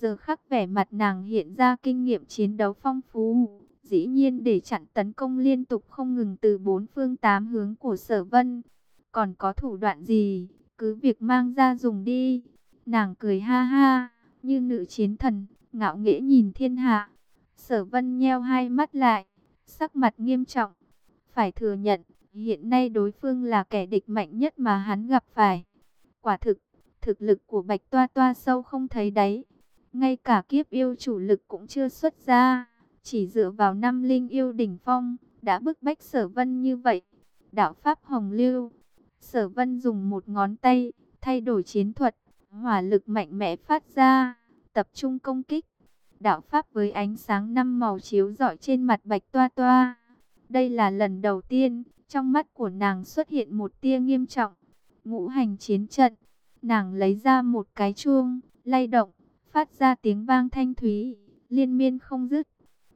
Giờ khắc vẻ mặt nàng hiện ra kinh nghiệm chiến đấu phong phú. Dĩ nhiên để chặn tấn công liên tục không ngừng từ bốn phương tám hướng của sở vân. Còn có thủ đoạn gì, cứ việc mang ra dùng đi. Nàng cười ha ha, như nữ chiến thần, ngạo nghễ nhìn thiên hạ. Sở vân nheo hai mắt lại, sắc mặt nghiêm trọng. Phải thừa nhận, hiện nay đối phương là kẻ địch mạnh nhất mà hắn gặp phải. Quả thực, thực lực của Bạch Toa Toa sâu không thấy đáy. Ngay cả kiếp yêu chủ lực cũng chưa xuất ra. Chỉ dựa vào năm linh yêu đỉnh phong, đã bức bách sở vân như vậy. Đạo Pháp Hồng Lưu, sở vân dùng một ngón tay, thay đổi chiến thuật, hỏa lực mạnh mẽ phát ra, tập trung công kích. Đạo Pháp với ánh sáng năm màu chiếu rọi trên mặt bạch toa toa. Đây là lần đầu tiên, trong mắt của nàng xuất hiện một tia nghiêm trọng. Ngũ hành chiến trận, nàng lấy ra một cái chuông, lay động, phát ra tiếng vang thanh thúy, liên miên không dứt.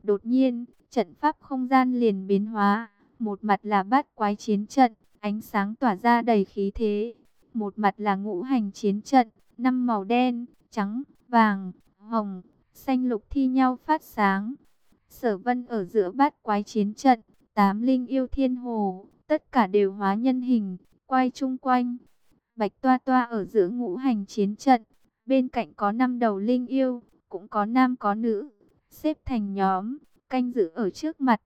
Đột nhiên, trận pháp không gian liền biến hóa, một mặt là bát quái chiến trận, ánh sáng tỏa ra đầy khí thế. Một mặt là ngũ hành chiến trận, năm màu đen, trắng, vàng, hồng, xanh lục thi nhau phát sáng. Sở vân ở giữa bát quái chiến trận, tám linh yêu thiên hồ, tất cả đều hóa nhân hình, quay chung quanh. Bạch toa toa ở giữa ngũ hành chiến trận, bên cạnh có năm đầu linh yêu, cũng có nam có nữ, xếp thành nhóm, canh giữ ở trước mặt.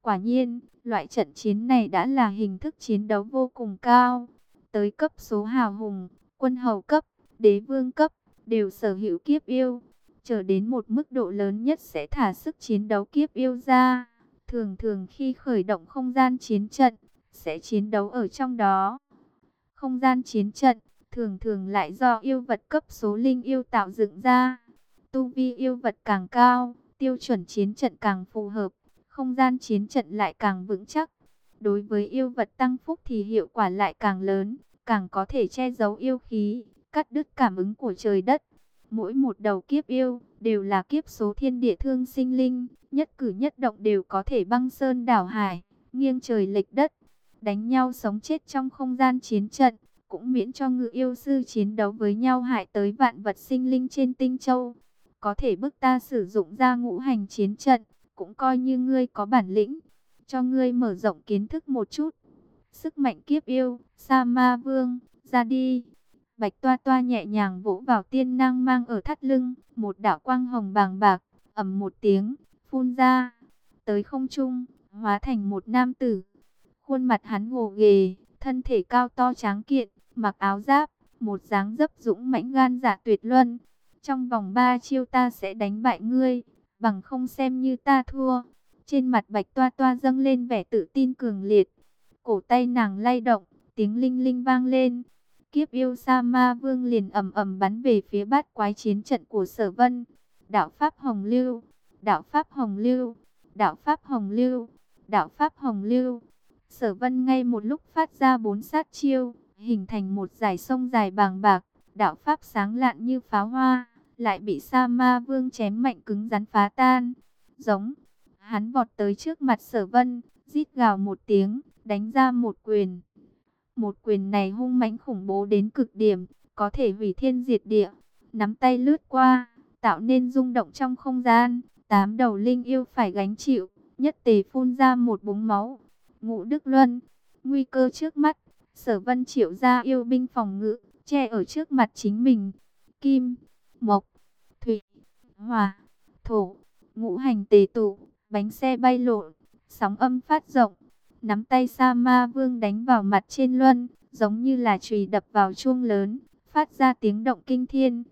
Quả nhiên, loại trận chiến này đã là hình thức chiến đấu vô cùng cao. Tới cấp số hào hùng, quân hầu cấp, đế vương cấp, đều sở hữu kiếp yêu. chờ đến một mức độ lớn nhất sẽ thả sức chiến đấu kiếp yêu ra. Thường thường khi khởi động không gian chiến trận, sẽ chiến đấu ở trong đó. Không gian chiến trận, thường thường lại do yêu vật cấp số linh yêu tạo dựng ra. Tu vi yêu vật càng cao, tiêu chuẩn chiến trận càng phù hợp, không gian chiến trận lại càng vững chắc. Đối với yêu vật tăng phúc thì hiệu quả lại càng lớn, càng có thể che giấu yêu khí, cắt đứt cảm ứng của trời đất. Mỗi một đầu kiếp yêu đều là kiếp số thiên địa thương sinh linh, nhất cử nhất động đều có thể băng sơn đảo hải, nghiêng trời lệch đất, đánh nhau sống chết trong không gian chiến trận, cũng miễn cho ngự yêu sư chiến đấu với nhau hại tới vạn vật sinh linh trên tinh châu. Có thể bức ta sử dụng ra ngũ hành chiến trận, cũng coi như ngươi có bản lĩnh, cho ngươi mở rộng kiến thức một chút. Sức mạnh kiếp yêu, Sa Ma Vương, ra đi. Bạch Toa Toa nhẹ nhàng vỗ vào tiên năng mang ở thắt lưng, một đạo quang hồng bàng bạc, ầm một tiếng, phun ra, tới không trung, hóa thành một nam tử. Khuôn mặt hắn gồ ghề, thân thể cao to tráng kiện, mặc áo giáp, một dáng dấp dũng mãnh gan dạ tuyệt luân. Trong vòng ba chiêu ta sẽ đánh bại ngươi, bằng không xem như ta thua. Trên mặt bạch toa toa dâng lên vẻ tự tin cường liệt. Cổ tay nàng lay động, tiếng linh linh vang lên. Kiếp yêu sa ma vương liền ầm ầm bắn về phía bát quái chiến trận của sở vân. Đạo Pháp Hồng Lưu, Đạo Pháp Hồng Lưu, Đạo Pháp Hồng Lưu, Đạo Pháp Hồng Lưu. Sở vân ngay một lúc phát ra bốn sát chiêu, hình thành một dải sông dài bàng bạc, đạo Pháp sáng lạn như pháo hoa lại bị Sa Ma Vương chém mạnh cứng rắn phá tan. Giống, hắn vọt tới trước mặt Sở Vân, rít gào một tiếng, đánh ra một quyền. Một quyền này hung mãnh khủng bố đến cực điểm, có thể hủy thiên diệt địa. Nắm tay lướt qua, tạo nên rung động trong không gian. Tám đầu linh yêu phải gánh chịu, nhất tề phun ra một búng máu. Ngũ Đức Luân, nguy cơ trước mắt, Sở Vân triệu ra yêu binh phòng ngự, che ở trước mặt chính mình. Kim mộc, thủy, hỏa, thổ, ngũ hành tề tụ, bánh xe bay lộn, sóng âm phát rộng. Nắm tay Sa Ma Vương đánh vào mặt trên luân, giống như là chùy đập vào chuông lớn, phát ra tiếng động kinh thiên.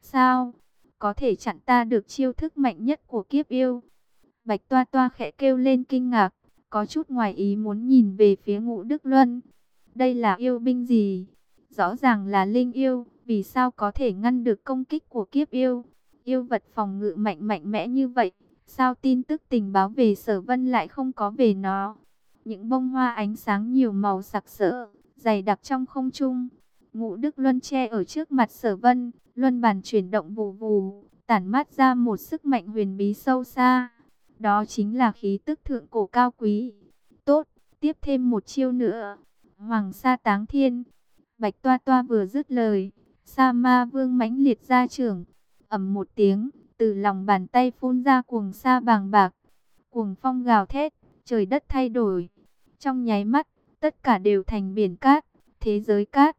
Sao? Có thể chặn ta được chiêu thức mạnh nhất của kiếp yêu. Bạch Toa Toa khẽ kêu lên kinh ngạc, có chút ngoài ý muốn nhìn về phía ngũ Đức Luân. Đây là yêu binh gì? Rõ ràng là linh yêu, vì sao có thể ngăn được công kích của kiếp yêu? Yêu vật phòng ngự mạnh mạnh mẽ như vậy, sao tin tức tình báo về sở vân lại không có về nó? Những bông hoa ánh sáng nhiều màu sặc sỡ, dày đặc trong không trung. Ngũ Đức Luân che ở trước mặt sở vân, luân bàn chuyển động vù vù, tản mát ra một sức mạnh huyền bí sâu xa. Đó chính là khí tức thượng cổ cao quý. Tốt, tiếp thêm một chiêu nữa. Hoàng sa táng thiên. Bạch Toa Toa vừa dứt lời, Sa Ma Vương mãnh liệt ra trưởng, ầm một tiếng, từ lòng bàn tay phun ra cuồng sa bàng bạc. Cuồng phong gào thét, trời đất thay đổi. Trong nháy mắt, tất cả đều thành biển cát, thế giới cát.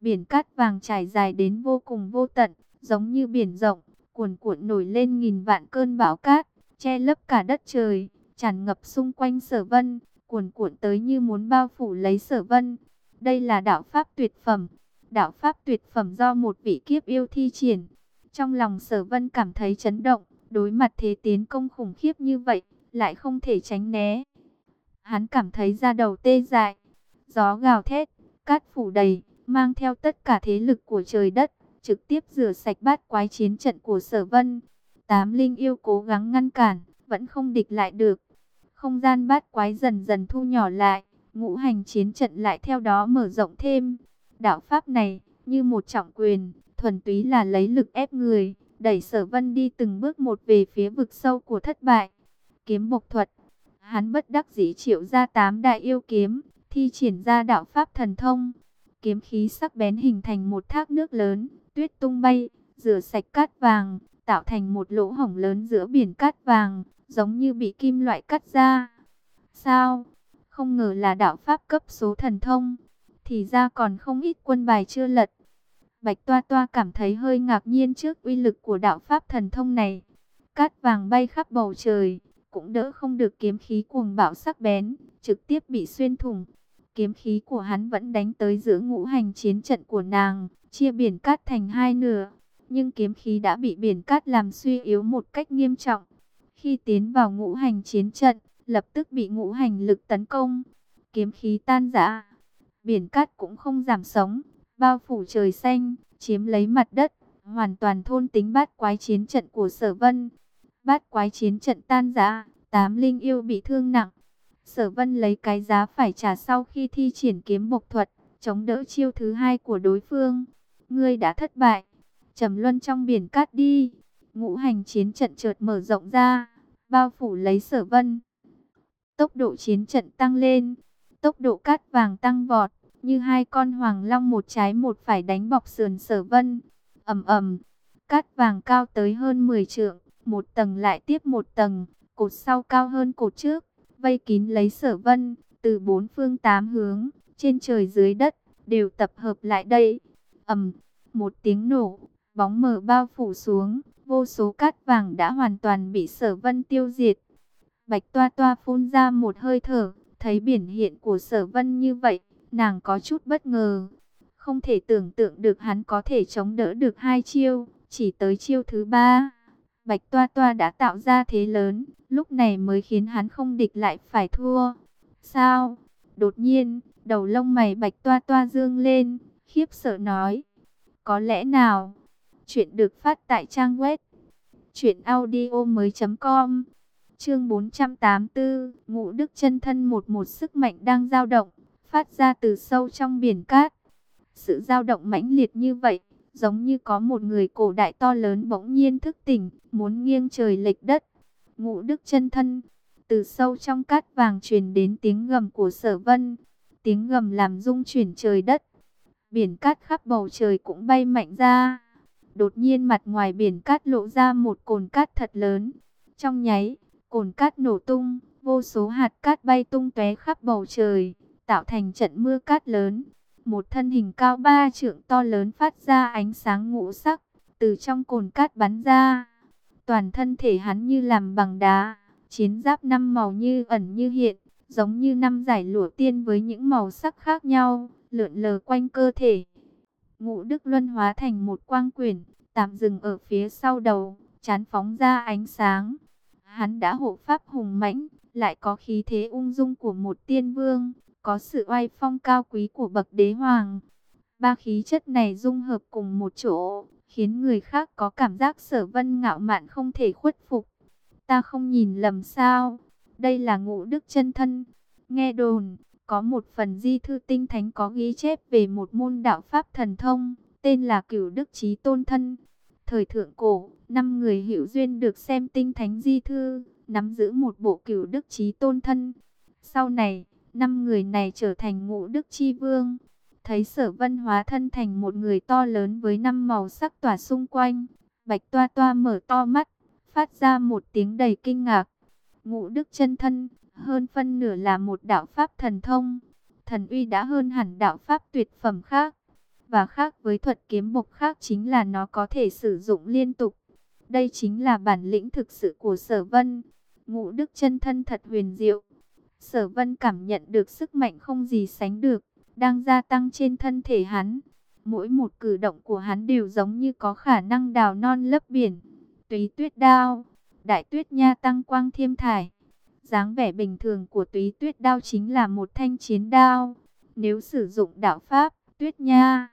Biển cát vàng trải dài đến vô cùng vô tận, giống như biển rộng, cuồn cuộn nổi lên nghìn vạn cơn bão cát, che lấp cả đất trời, tràn ngập xung quanh sở vân, cuồn cuộn tới như muốn bao phủ lấy sở vân. Đây là đạo pháp tuyệt phẩm, đạo pháp tuyệt phẩm do một vị kiếp yêu thi triển. Trong lòng sở vân cảm thấy chấn động, đối mặt thế tiến công khủng khiếp như vậy, lại không thể tránh né. Hắn cảm thấy da đầu tê dại, gió gào thét, cát phủ đầy, mang theo tất cả thế lực của trời đất, trực tiếp rửa sạch bát quái chiến trận của sở vân. Tám linh yêu cố gắng ngăn cản, vẫn không địch lại được. Không gian bát quái dần dần thu nhỏ lại, ngũ hành chiến trận lại theo đó mở rộng thêm. Đạo pháp này, như một trọng quyền, thuần túy là lấy lực ép người, đẩy sở vân đi từng bước một về phía vực sâu của thất bại. Kiếm bộc thuật, hắn bất đắc dĩ triệu ra tám đại yêu kiếm, thi triển ra đạo pháp thần thông. Kiếm khí sắc bén hình thành một thác nước lớn, tuyết tung bay, rửa sạch cát vàng, tạo thành một lỗ hổng lớn giữa biển cát vàng, giống như bị kim loại cắt ra. Sao? Không ngờ là đạo pháp cấp số thần thông, thì ra còn không ít quân bài chưa lật. Bạch Toa Toa cảm thấy hơi ngạc nhiên trước uy lực của đạo pháp thần thông này. Cát vàng bay khắp bầu trời, cũng đỡ không được kiếm khí cuồng bạo sắc bén, trực tiếp bị xuyên thủng. Kiếm khí của hắn vẫn đánh tới giữa ngũ hành chiến trận của nàng, chia biển cát thành hai nửa. Nhưng kiếm khí đã bị biển cát làm suy yếu một cách nghiêm trọng. Khi tiến vào ngũ hành chiến trận, lập tức bị ngũ hành lực tấn công. Kiếm khí tan rã, biển cát cũng không giảm sống, bao phủ trời xanh, chiếm lấy mặt đất, hoàn toàn thôn tính bát quái chiến trận của sở vân. Bát quái chiến trận tan rã, tám linh yêu bị thương nặng. Sở vân lấy cái giá phải trả sau khi thi triển kiếm mộc thuật, chống đỡ chiêu thứ hai của đối phương. Ngươi đã thất bại, trầm luân trong biển cát đi. Ngũ hành chiến trận chợt mở rộng ra, bao phủ lấy sở vân. Tốc độ chiến trận tăng lên, tốc độ cát vàng tăng vọt, như hai con hoàng long một trái một phải đánh bọc sườn sở vân. ầm ầm, cát vàng cao tới hơn 10 trượng, một tầng lại tiếp một tầng, cột sau cao hơn cột trước, vây kín lấy sở vân, từ bốn phương tám hướng, trên trời dưới đất, đều tập hợp lại đây. ầm, một tiếng nổ, bóng mờ bao phủ xuống, vô số cát vàng đã hoàn toàn bị sở vân tiêu diệt. Bạch toa toa phun ra một hơi thở, thấy biển hiện của sở vân như vậy, nàng có chút bất ngờ. Không thể tưởng tượng được hắn có thể chống đỡ được hai chiêu, chỉ tới chiêu thứ ba. Bạch toa toa đã tạo ra thế lớn, lúc này mới khiến hắn không địch lại phải thua. Sao? Đột nhiên, đầu lông mày bạch toa toa dương lên, khiếp sợ nói. Có lẽ nào? Chuyện được phát tại trang web truyệnaudiomoi.com. Chương 484, Ngũ Đức chân thân một một sức mạnh đang dao động, phát ra từ sâu trong biển cát. Sự dao động mãnh liệt như vậy, giống như có một người cổ đại to lớn bỗng nhiên thức tỉnh, muốn nghiêng trời lệch đất. Ngũ Đức chân thân, từ sâu trong cát vàng truyền đến tiếng gầm của Sở Vân, tiếng gầm làm rung chuyển trời đất. Biển cát khắp bầu trời cũng bay mạnh ra. Đột nhiên mặt ngoài biển cát lộ ra một cồn cát thật lớn. Trong nháy, cồn cát nổ tung, vô số hạt cát bay tung tóe khắp bầu trời, tạo thành trận mưa cát lớn. Một thân hình cao ba trượng to lớn phát ra ánh sáng ngũ sắc, từ trong cồn cát bắn ra. Toàn thân thể hắn như làm bằng đá, chiến giáp năm màu như ẩn như hiện, giống như năm giải lụa tiên với những màu sắc khác nhau, lượn lờ quanh cơ thể. Ngũ Đức Luân hóa thành một quang quyển, tạm dừng ở phía sau đầu, chán phóng ra ánh sáng. Hắn đã hộ pháp hùng mãnh, lại có khí thế ung dung của một tiên vương, có sự oai phong cao quý của bậc đế hoàng. Ba khí chất này dung hợp cùng một chỗ, khiến người khác có cảm giác sở vân ngạo mạn không thể khuất phục. Ta không nhìn lầm sao, đây là ngũ đức chân thân. Nghe đồn, có một phần di thư tinh thánh có ghi chép về một môn đạo pháp thần thông, tên là cửu đức trí tôn thân. Thời thượng cổ, năm người hữu duyên được xem tinh thánh di thư, nắm giữ một bộ cửu đức trí tôn thân. Sau này, năm người này trở thành ngũ đức chi vương. Thấy sở vân hóa thân thành một người to lớn với năm màu sắc tỏa xung quanh. Bạch Toa Toa mở to mắt, phát ra một tiếng đầy kinh ngạc. Ngũ Đức chân thân, hơn phân nửa là một đạo pháp thần thông. Thần uy đã hơn hẳn đạo pháp tuyệt phẩm khác. Và khác với thuật kiếm bộc khác chính là nó có thể sử dụng liên tục. Đây chính là bản lĩnh thực sự của sở vân. Ngũ Đức chân thân thật huyền diệu. Sở vân cảm nhận được sức mạnh không gì sánh được, đang gia tăng trên thân thể hắn. Mỗi một cử động của hắn đều giống như có khả năng đào non lấp biển. Tùy tuyết đao, đại tuyết nha tăng quang thiêm thải dáng vẻ bình thường của túy tuyết đao chính là một thanh chiến đao. Nếu sử dụng đạo pháp, tuyết nha,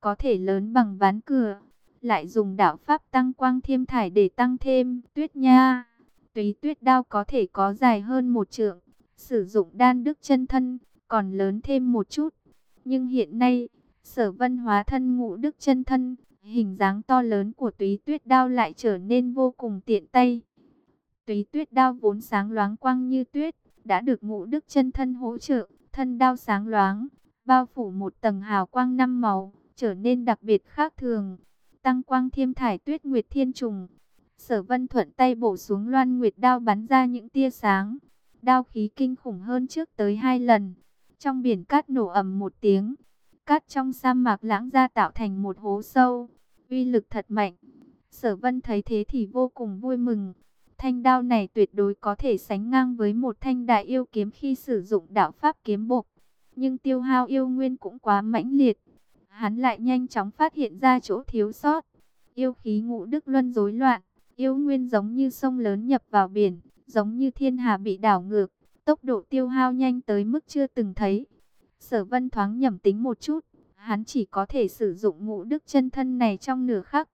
có thể lớn bằng ván cửa. Lại dùng đạo pháp tăng quang thiêm thải để tăng thêm tuyết nha. Túy tuyết đao có thể có dài hơn một trượng. Sử dụng đan đức chân thân, còn lớn thêm một chút. Nhưng hiện nay, sở vân hóa thân ngũ đức chân thân, hình dáng to lớn của túy tuyết đao lại trở nên vô cùng tiện tay. Túy tuyết đao vốn sáng loáng quang như tuyết, đã được ngũ đức chân thân hỗ trợ, thân đao sáng loáng, bao phủ một tầng hào quang năm màu, trở nên đặc biệt khác thường. Tăng quang thiêm thải tuyết nguyệt thiên trùng. Sở vân thuận tay bổ xuống loan nguyệt đao bắn ra những tia sáng. Đao khí kinh khủng hơn trước tới hai lần. Trong biển cát nổ ầm một tiếng, cát trong sa mạc lãng ra tạo thành một hố sâu. Uy lực thật mạnh. Sở vân thấy thế thì vô cùng vui mừng. Thanh đao này tuyệt đối có thể sánh ngang với một thanh đại yêu kiếm khi sử dụng đạo pháp kiếm bộc. Nhưng tiêu hao yêu nguyên cũng quá mãnh liệt. Hắn lại nhanh chóng phát hiện ra chỗ thiếu sót. Yêu khí ngũ đức luân rối loạn. Yêu nguyên giống như sông lớn nhập vào biển. Giống như thiên hà bị đảo ngược. Tốc độ tiêu hao nhanh tới mức chưa từng thấy. Sở vân thoáng nhầm tính một chút, hắn chỉ có thể sử dụng ngũ đức chân thân này trong nửa khắc.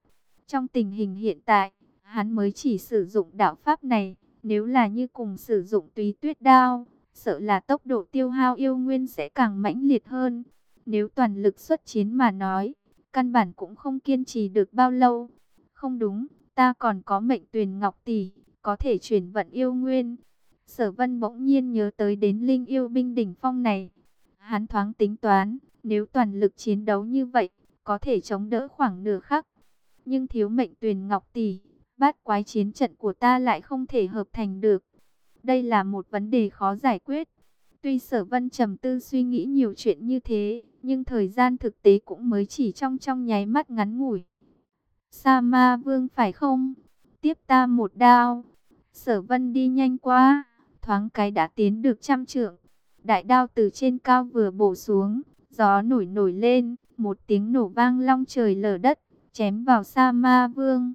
Trong tình hình hiện tại, hắn mới chỉ sử dụng đạo pháp này, nếu là như cùng sử dụng túy tuyết đao, sợ là tốc độ tiêu hao yêu nguyên sẽ càng mãnh liệt hơn. Nếu toàn lực xuất chiến mà nói, căn bản cũng không kiên trì được bao lâu. Không đúng, ta còn có mệnh tuyền ngọc tỷ, có thể chuyển vận yêu nguyên. Sở vân bỗng nhiên nhớ tới đến linh yêu binh đỉnh phong này. Hắn thoáng tính toán, nếu toàn lực chiến đấu như vậy, có thể chống đỡ khoảng nửa khắc. Nhưng thiếu mệnh tuyền ngọc tỷ, bát quái chiến trận của ta lại không thể hợp thành được. Đây là một vấn đề khó giải quyết. Tuy sở vân trầm tư suy nghĩ nhiều chuyện như thế, nhưng thời gian thực tế cũng mới chỉ trong trong nháy mắt ngắn ngủi. Sa ma vương phải không? Tiếp ta một đao. Sở vân đi nhanh quá, thoáng cái đã tiến được trăm trượng. Đại đao từ trên cao vừa bổ xuống, gió nổi nổi lên, một tiếng nổ vang long trời lở đất, chém vào Sa Ma Vương.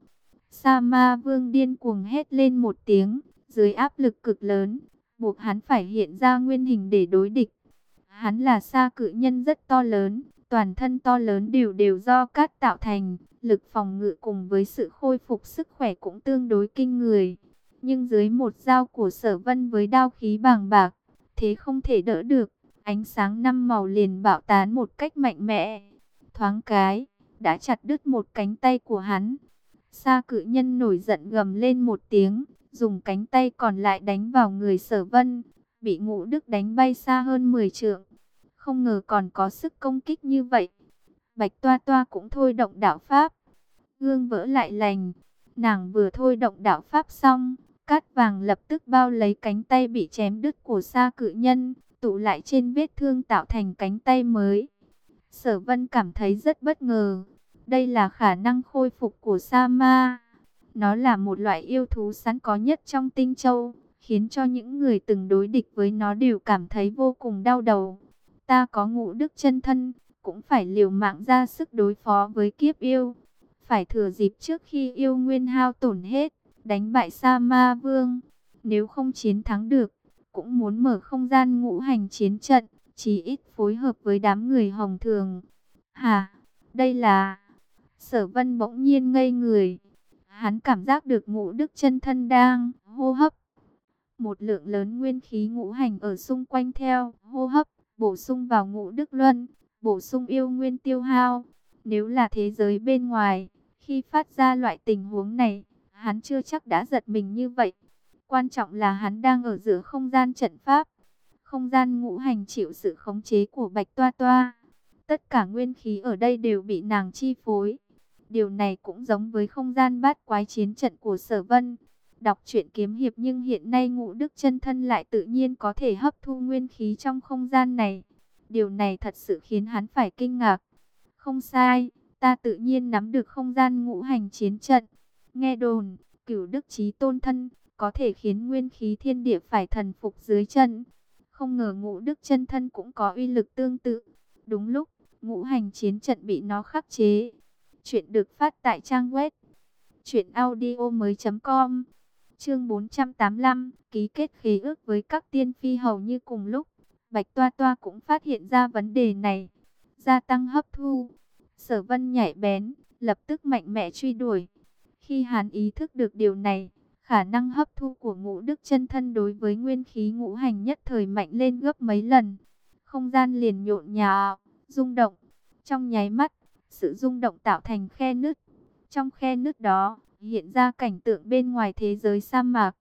Sa Ma Vương điên cuồng hét lên một tiếng, dưới áp lực cực lớn, buộc hắn phải hiện ra nguyên hình để đối địch. Hắn là sa cự nhân rất to lớn, toàn thân to lớn đều đều do cát tạo thành, lực phòng ngự cùng với sự khôi phục sức khỏe cũng tương đối kinh người. Nhưng dưới một dao của sở vân với đao khí bàng bạc, thế không thể đỡ được. Ánh sáng năm màu liền bạo tán một cách mạnh mẽ. Thoáng cái, đã chặt đứt một cánh tay của hắn. Sa cự nhân nổi giận gầm lên một tiếng, dùng cánh tay còn lại đánh vào người sở vân, bị ngũ đức đánh bay xa hơn 10 trượng. Không ngờ còn có sức công kích như vậy. Bạch Toa Toa cũng thôi động đạo Pháp. Gương vỡ lại lành. Nàng vừa thôi động đạo Pháp xong, cát vàng lập tức bao lấy cánh tay bị chém đứt của sa cự nhân, tụ lại trên vết thương tạo thành cánh tay mới. Sở vân cảm thấy rất bất ngờ. Đây là khả năng khôi phục của sa ma. Nó là một loại yêu thú sẵn có nhất trong tinh châu, khiến cho những người từng đối địch với nó đều cảm thấy vô cùng đau đầu. Ta có ngũ đức chân thân, cũng phải liều mạng ra sức đối phó với kiếp yêu. Phải thừa dịp trước khi yêu nguyên hao tổn hết, đánh bại Sa Ma Vương. Nếu không chiến thắng được, cũng muốn mở không gian ngũ hành chiến trận, chỉ ít phối hợp với đám người hồng thường. Hà, đây là... Sở vân bỗng nhiên ngây người. Hắn cảm giác được ngũ đức chân thân đang hô hấp. Một lượng lớn nguyên khí ngũ hành ở xung quanh theo hô hấp, bổ sung vào ngũ đức luân, bổ sung yêu nguyên tiêu hao. Nếu là thế giới bên ngoài, khi phát ra loại tình huống này, hắn chưa chắc đã giật mình như vậy. Quan trọng là hắn đang ở giữa không gian trận pháp. Không gian ngũ hành chịu sự khống chế của Bạch Toa Toa. Tất cả nguyên khí ở đây đều bị nàng chi phối. Điều này cũng giống với không gian bát quái chiến trận của sở vân. Đọc truyện kiếm hiệp nhưng hiện nay ngũ đức chân thân lại tự nhiên có thể hấp thu nguyên khí trong không gian này. Điều này thật sự khiến hắn phải kinh ngạc. Không sai, ta tự nhiên nắm được không gian ngũ hành chiến trận. Nghe đồn, cửu đức trí tôn thân, có thể khiến nguyên khí thiên địa phải thần phục dưới chân. Không ngờ ngũ đức chân thân cũng có uy lực tương tự. Đúng lúc, ngũ hành chiến trận bị nó khắc chế. Chuyện được phát tại trang web truyệnaudiomoi.com. Chương 485, ký kết khí ước với các tiên phi hầu như cùng lúc. Bạch Toa Toa cũng phát hiện ra vấn đề này, gia tăng hấp thu. Sở Vân nhảy bén, lập tức mạnh mẽ truy đuổi. Khi hắn ý thức được điều này, khả năng hấp thu của ngũ đức chân thân đối với nguyên khí ngũ hành nhất thời mạnh lên gấp mấy lần. Không gian liền nhộn nhạo, rung động. Trong nháy mắt, sự rung động tạo thành khe nứt. Trong khe nứt đó, hiện ra cảnh tượng bên ngoài thế giới sa mạc.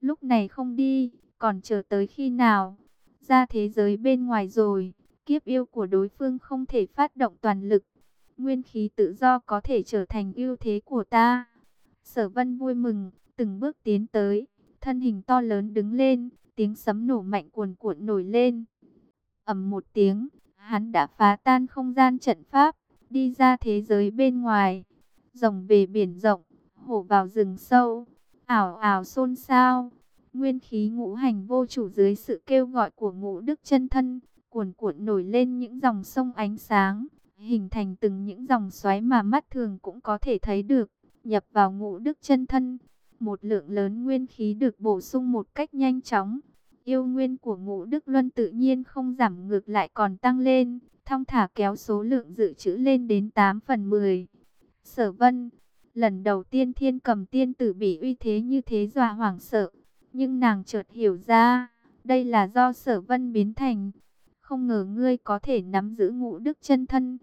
Lúc này không đi, còn chờ tới khi nào? Ra thế giới bên ngoài rồi, kiếp yêu của đối phương không thể phát động toàn lực. Nguyên khí tự do có thể trở thành ưu thế của ta. Sở vân vui mừng, từng bước tiến tới, thân hình to lớn đứng lên, tiếng sấm nổ mạnh cuồn cuộn nổi lên. ầm một tiếng, hắn đã phá tan không gian trận pháp, đi ra thế giới bên ngoài. Rồng về biển rộng, hổ vào rừng sâu, ảo ảo xôn xao. Nguyên khí ngũ hành vô chủ dưới sự kêu gọi của ngũ đức chân thân, cuồn cuộn nổi lên những dòng sông ánh sáng, hình thành từng những dòng xoáy mà mắt thường cũng có thể thấy được, nhập vào ngũ đức chân thân. Một lượng lớn nguyên khí được bổ sung một cách nhanh chóng. Yêu nguyên của ngũ đức luân tự nhiên không giảm ngược lại còn tăng lên, thong thả kéo số lượng dự trữ lên đến 8 phần 10. Sở vân, lần đầu tiên thiên cầm tiên tử bị uy thế như thế dọa hoảng sợ, nhưng nàng chợt hiểu ra, đây là do sở vân biến thành. Không ngờ ngươi có thể nắm giữ ngũ đức chân thân.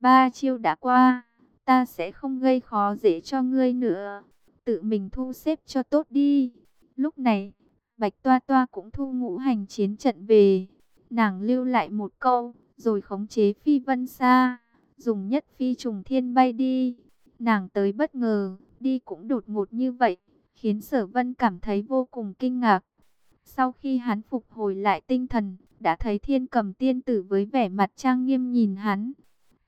Ba chiêu đã qua, ta sẽ không gây khó dễ cho ngươi nữa. Tự mình thu xếp cho tốt đi. Lúc này, Bạch Toa Toa cũng thu ngũ hành chiến trận về. Nàng lưu lại một câu, rồi khống chế phi vân xa, dùng nhất phi trùng thiên bay đi. Nàng tới bất ngờ, đi cũng đột ngột như vậy, khiến sở vân cảm thấy vô cùng kinh ngạc. Sau khi hắn phục hồi lại tinh thần, đã thấy thiên cầm tiên tử với vẻ mặt trang nghiêm nhìn hắn.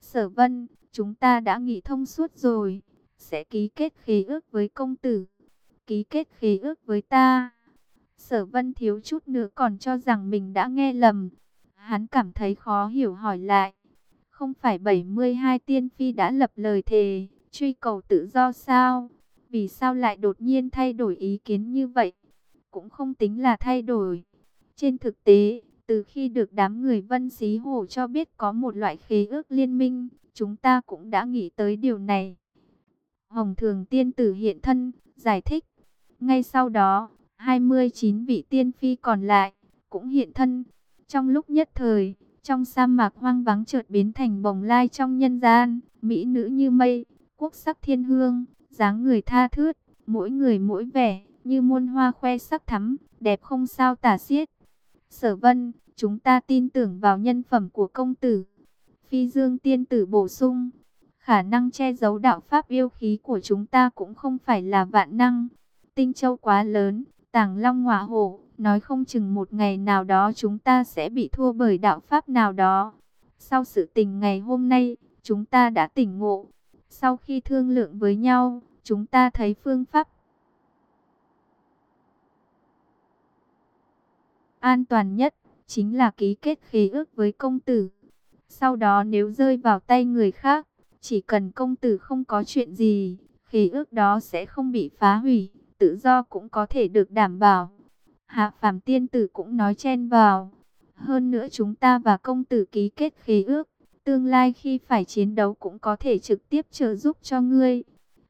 Sở vân, chúng ta đã nghĩ thông suốt rồi, sẽ ký kết khế ước với công tử. Ký kết khế ước với ta. Sở vân thiếu chút nữa còn cho rằng mình đã nghe lầm. Hắn cảm thấy khó hiểu hỏi lại. Không phải 72 tiên phi đã lập lời thề, truy cầu tự do sao? Vì sao lại đột nhiên thay đổi ý kiến như vậy? Cũng không tính là thay đổi. Trên thực tế, từ khi được đám người vân xí hổ cho biết có một loại khế ước liên minh, chúng ta cũng đã nghĩ tới điều này. Hồng Thường Tiên Tử hiện thân, giải thích. Ngay sau đó, 29 vị tiên phi còn lại, cũng hiện thân. Trong lúc nhất thời, trong sa mạc hoang vắng chợt biến thành bồng lai trong nhân gian, mỹ nữ như mây, quốc sắc thiên hương, dáng người tha thướt, mỗi người mỗi vẻ, như muôn hoa khoe sắc thắm, đẹp không sao tả xiết. Sở vân, chúng ta tin tưởng vào nhân phẩm của công tử. Phi dương tiên tử bổ sung, khả năng che giấu đạo pháp yêu khí của chúng ta cũng không phải là vạn năng. Tinh châu quá lớn, tàng long ngọa hổ, nói không chừng một ngày nào đó chúng ta sẽ bị thua bởi đạo pháp nào đó. Sau sự tình ngày hôm nay, chúng ta đã tỉnh ngộ. Sau khi thương lượng với nhau, chúng ta thấy phương pháp an toàn nhất chính là ký kết khế ước với công tử. Sau đó nếu rơi vào tay người khác, chỉ cần công tử không có chuyện gì, khế ước đó sẽ không bị phá hủy, tự do cũng có thể được đảm bảo. Hạ Phàm Tiên Tử cũng nói chen vào. Hơn nữa chúng ta và công tử ký kết khế ước, tương lai khi phải chiến đấu cũng có thể trực tiếp trợ giúp cho ngươi.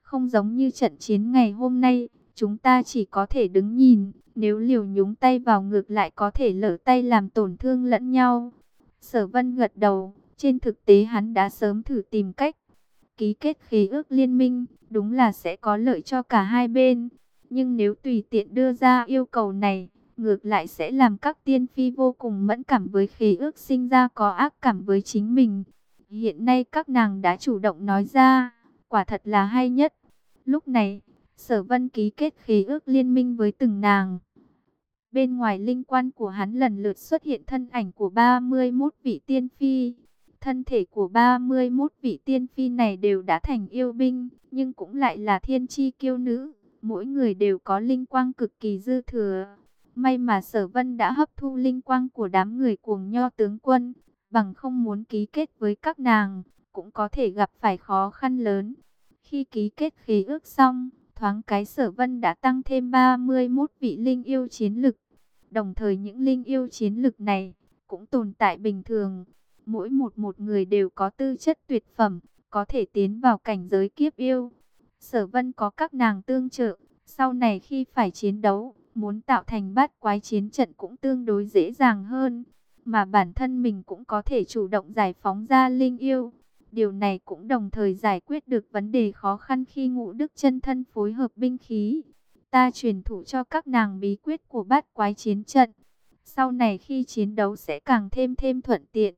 Không giống như trận chiến ngày hôm nay, chúng ta chỉ có thể đứng nhìn, nếu liều nhúng tay vào ngược lại có thể lỡ tay làm tổn thương lẫn nhau. Sở Vân gật đầu, trên thực tế hắn đã sớm thử tìm cách ký kết khế ước liên minh, đúng là sẽ có lợi cho cả hai bên. Nhưng nếu tùy tiện đưa ra yêu cầu này, ngược lại sẽ làm các tiên phi vô cùng mẫn cảm với khí ước sinh ra có ác cảm với chính mình. Hiện nay các nàng đã chủ động nói ra, quả thật là hay nhất. Lúc này, sở vân ký kết khí ước liên minh với từng nàng. Bên ngoài linh quan của hắn lần lượt xuất hiện thân ảnh của 31 vị tiên phi. Thân thể của 31 vị tiên phi này đều đã thành yêu binh, nhưng cũng lại là thiên chi kiêu nữ. Mỗi người đều có linh quang cực kỳ dư thừa. May mà sở vân đã hấp thu linh quang của đám người cuồng nho tướng quân, bằng không muốn ký kết với các nàng, cũng có thể gặp phải khó khăn lớn. Khi ký kết khí ước xong, thoáng cái sở vân đã tăng thêm 31 vị linh yêu chiến lực. Đồng thời những linh yêu chiến lực này cũng tồn tại bình thường. Mỗi một một người đều có tư chất tuyệt phẩm, có thể tiến vào cảnh giới kiếp yêu. Sở vân có các nàng tương trợ, sau này khi phải chiến đấu, muốn tạo thành bát quái chiến trận cũng tương đối dễ dàng hơn. Mà bản thân mình cũng có thể chủ động giải phóng ra linh yêu. Điều này cũng đồng thời giải quyết được vấn đề khó khăn khi ngũ đức chân thân phối hợp binh khí. Ta truyền thụ cho các nàng bí quyết của bát quái chiến trận. Sau này khi chiến đấu sẽ càng thêm thêm thuận tiện.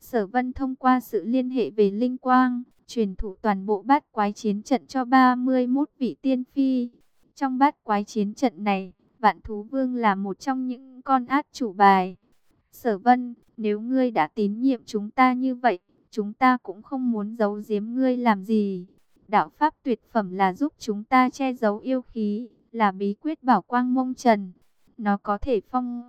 Sở Vân thông qua sự liên hệ về linh quang, truyền thụ toàn bộ bát quái chiến trận cho 31 vị tiên phi. Trong bát quái chiến trận này, Vạn Thú Vương là một trong những con át chủ bài. Sở Vân, nếu ngươi đã tín nhiệm chúng ta như vậy, chúng ta cũng không muốn giấu giếm ngươi làm gì. Đạo pháp tuyệt phẩm là giúp chúng ta che giấu yêu khí, là bí quyết bảo quang mông trần. Nó có thể phong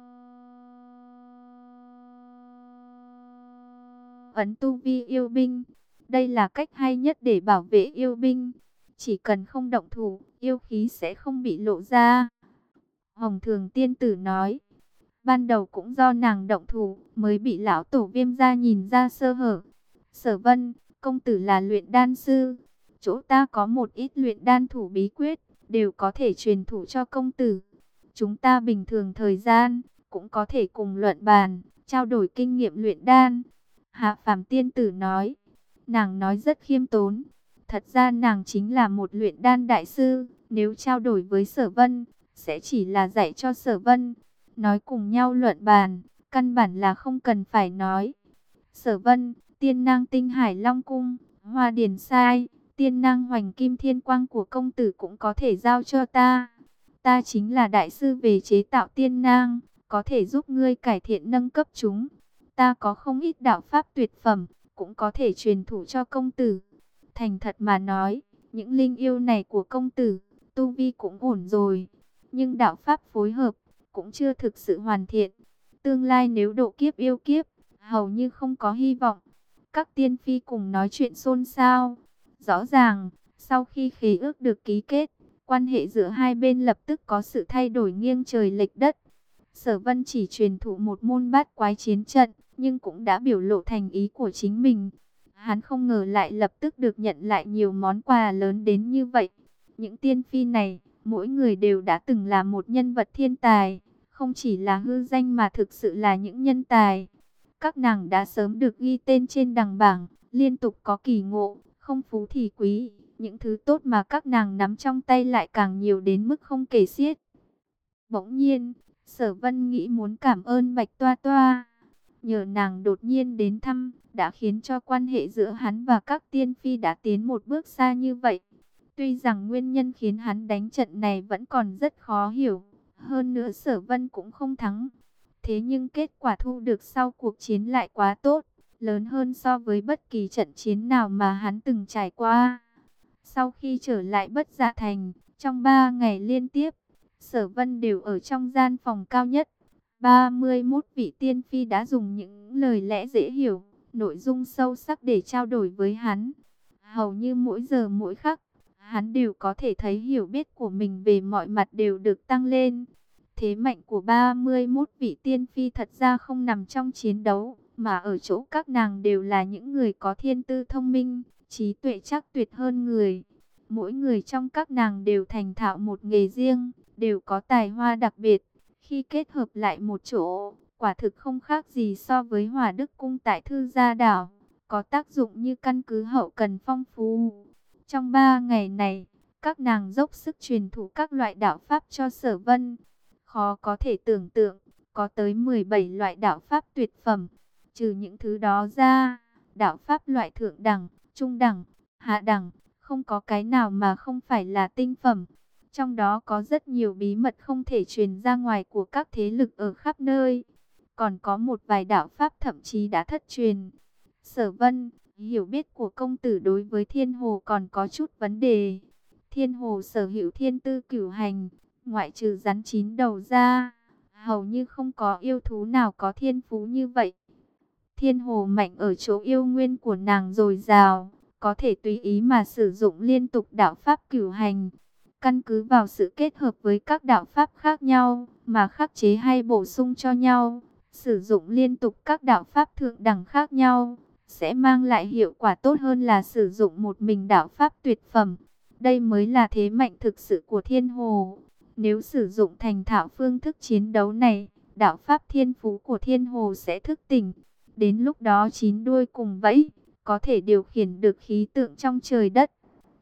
ấn tu vi yêu binh. Đây là cách hay nhất để bảo vệ yêu binh. Chỉ cần không động thủ, yêu khí sẽ không bị lộ ra. Hồng Thường Tiên Tử nói, ban đầu cũng do nàng động thủ mới bị lão tổ viêm ra nhìn ra sơ hở. Sở vân, công tử là luyện đan sư. Chỗ ta có một ít luyện đan thủ bí quyết, đều có thể truyền thụ cho công tử. Chúng ta bình thường thời gian, cũng có thể cùng luận bàn, trao đổi kinh nghiệm luyện đan. Hạ Phàm Tiên Tử nói, nàng nói rất khiêm tốn. Thật ra nàng chính là một luyện đan đại sư, nếu trao đổi với sở vân, sẽ chỉ là dạy cho sở vân. Nói cùng nhau luận bàn, căn bản là không cần phải nói. Sở vân, tiên năng tinh hải long cung, hoa điển sai, tiên năng hoành kim thiên quang của công tử cũng có thể giao cho ta. Ta chính là đại sư về chế tạo tiên năng, có thể giúp ngươi cải thiện nâng cấp chúng. Ta có không ít đạo pháp tuyệt phẩm, cũng có thể truyền thụ cho công tử. Thành thật mà nói, những linh yêu này của công tử, tu vi cũng ổn rồi. Nhưng đạo pháp phối hợp, cũng chưa thực sự hoàn thiện. Tương lai nếu độ kiếp yêu kiếp, hầu như không có hy vọng. Các tiên phi cùng nói chuyện xôn xao. Rõ ràng, sau khi khí ước được ký kết, quan hệ giữa hai bên lập tức có sự thay đổi nghiêng trời lệch đất. Sở Vân chỉ truyền thụ một môn bát quái chiến trận, nhưng cũng đã biểu lộ thành ý của chính mình. Hắn không ngờ lại lập tức được nhận lại nhiều món quà lớn đến như vậy. Những tiên phi này, mỗi người đều đã từng là một nhân vật thiên tài, không chỉ là hư danh mà thực sự là những nhân tài. Các nàng đã sớm được ghi tên trên đằng bảng, liên tục có kỳ ngộ, không phú thì quý. Những thứ tốt mà các nàng nắm trong tay lại càng nhiều đến mức không kể xiết. Bỗng nhiên, sở vân nghĩ muốn cảm ơn Bạch Toa Toa. Nhờ nàng đột nhiên đến thăm, đã khiến cho quan hệ giữa hắn và các tiên phi đã tiến một bước xa như vậy. Tuy rằng nguyên nhân khiến hắn đánh trận này vẫn còn rất khó hiểu, hơn nữa sở vân cũng không thắng. Thế nhưng kết quả thu được sau cuộc chiến lại quá tốt, lớn hơn so với bất kỳ trận chiến nào mà hắn từng trải qua. Sau khi trở lại bất Gia thành, trong ba ngày liên tiếp, sở vân đều ở trong gian phòng cao nhất. 31 vị tiên phi đã dùng những lời lẽ dễ hiểu, nội dung sâu sắc để trao đổi với hắn. Hầu như mỗi giờ mỗi khắc, hắn đều có thể thấy hiểu biết của mình về mọi mặt đều được tăng lên. Thế mạnh của 31 vị tiên phi thật ra không nằm trong chiến đấu, mà ở chỗ các nàng đều là những người có thiên tư thông minh, trí tuệ chắc tuyệt hơn người. Mỗi người trong các nàng đều thành thạo một nghề riêng, đều có tài hoa đặc biệt. Khi kết hợp lại một chỗ, quả thực không khác gì so với hỏa đức cung tại thư gia đảo, có tác dụng như căn cứ hậu cần phong phú. Trong ba ngày này, các nàng dốc sức truyền thụ các loại đạo pháp cho sở vân. Khó có thể tưởng tượng, có tới 17 loại đạo pháp tuyệt phẩm. Trừ những thứ đó ra, đạo pháp loại thượng đẳng, trung đẳng, hạ đẳng, không có cái nào mà không phải là tinh phẩm. Trong đó có rất nhiều bí mật không thể truyền ra ngoài của các thế lực ở khắp nơi. Còn có một vài đạo pháp thậm chí đã thất truyền. Sở vân, hiểu biết của công tử đối với thiên hồ còn có chút vấn đề. Thiên hồ sở hữu thiên tư cửu hành, ngoại trừ rắn chín đầu ra, hầu như không có yêu thú nào có thiên phú như vậy. Thiên hồ mạnh ở chỗ yêu nguyên của nàng dồi dào, có thể tùy ý mà sử dụng liên tục đạo pháp cửu hành. Căn cứ vào sự kết hợp với các đạo pháp khác nhau, mà khắc chế hay bổ sung cho nhau, sử dụng liên tục các đạo pháp thượng đẳng khác nhau, sẽ mang lại hiệu quả tốt hơn là sử dụng một mình đạo pháp tuyệt phẩm. Đây mới là thế mạnh thực sự của thiên hồ. Nếu sử dụng thành thạo phương thức chiến đấu này, đạo pháp thiên phú của thiên hồ sẽ thức tỉnh. Đến lúc đó chín đuôi cùng vẫy, có thể điều khiển được khí tượng trong trời đất.